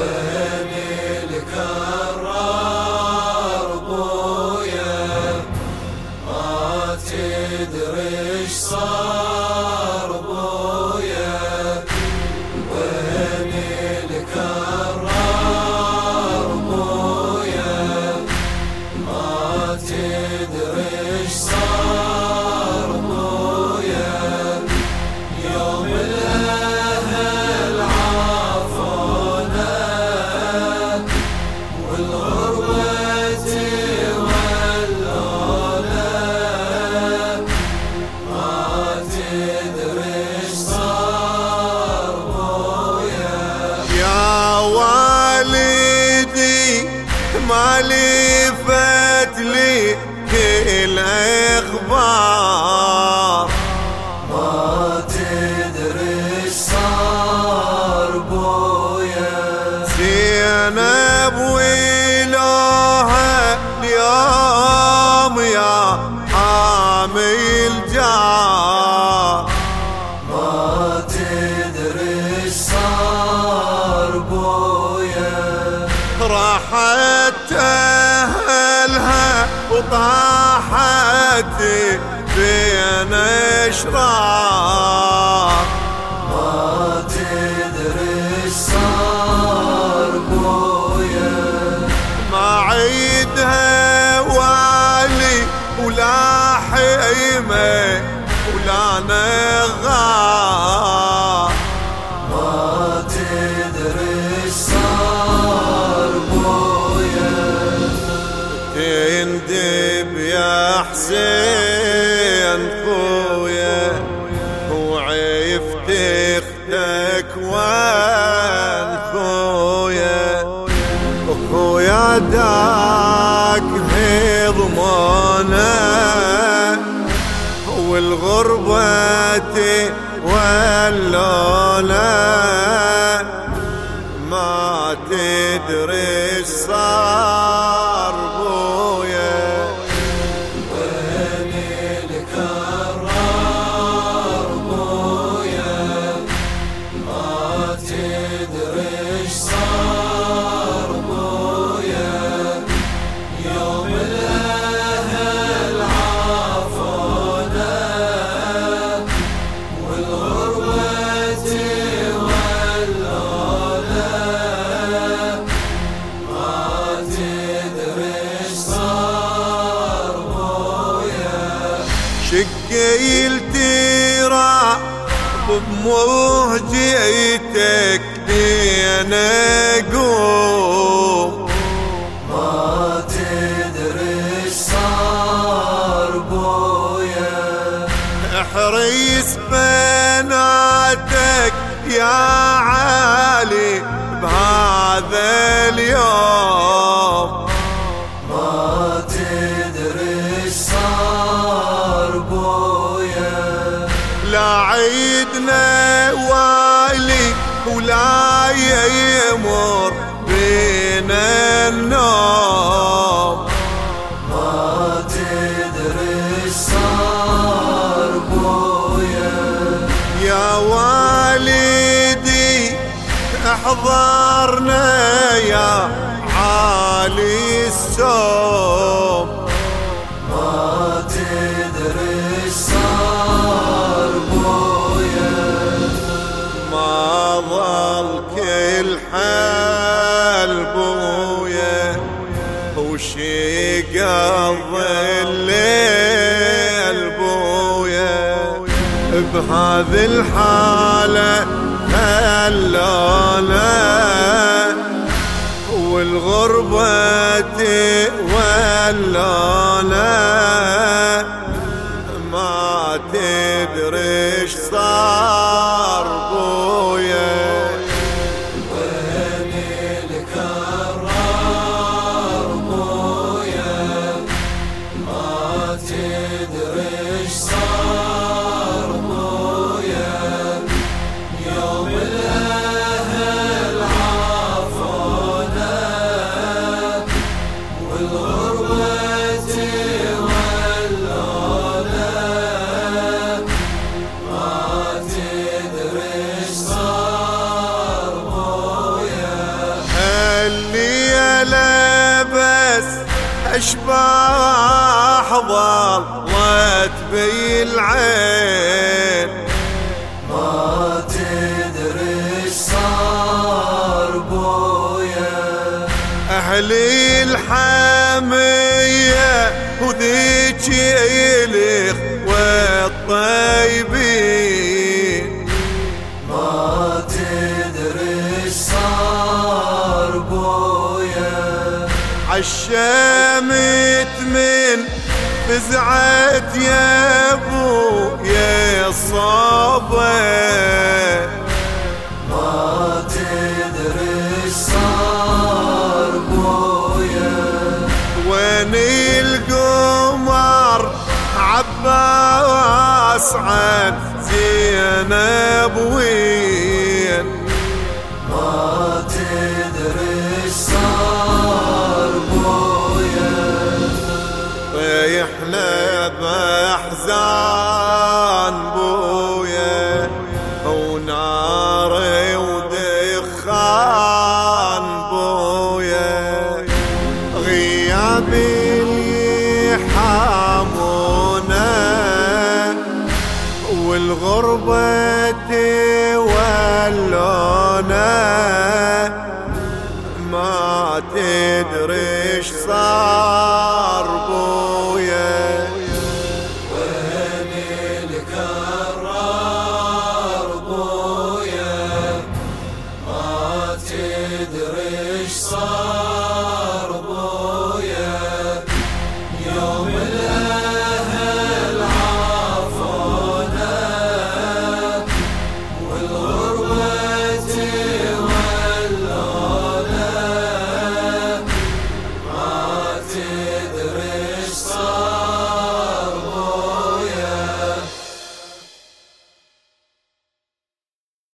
وين ما وطاحت بين اشرار ما تدري صار بويا. ما عيدها والي ولا حيمة ولا نغار ما يا حسين خويا وعفت أختك وين خويا خويا داك هضمانه والغربة ولولا ما تدري صار ما تدري بموجيتك دين قوم. ما تدري إيش صار بويا. احريس بناتك يا علي بهذا اليوم. لا عيدنا والي ولا يمر بينا النوم. ما تدري صار بويا يا والدي أحضرنا يا عالي السوم. وشي قضي الليل بويا. بهذه الحالة خلونا والغربة ولونا أشباح ظلت بي العين ما تدري صار بويا. أهلي الحامية وذيك يلخ والطيبين. ما تدري صار بويا. عشمت من فزعت يا ابو يا الصبر ما تدري صار بويا وين القمر عباس عن زينب وين طيحنا بأحزان بويا وناري ودخان بويا. غياب اللي حامونا والغربة تولونا ما تدري صار. بويا